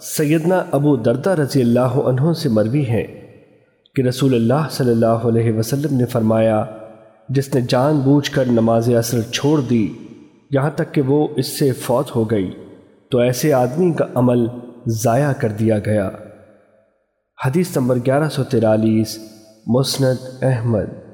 سیدنا ابو دردہ رضی اللہ عنہ سے مروی ہے کہ رسول اللہ صلی اللہ علیہ وسلم نے فرمایا، جس نے جان بوجھ کر نماز اثر چھوڑ دی، یہاں تک کہ وہ اس سے فوت ہو گئی، تو ایسے آدمی کا عمل ضائع کر دیا گیا۔ حدیث نمبر گیارہ سو تیرالیس، مسند احمد۔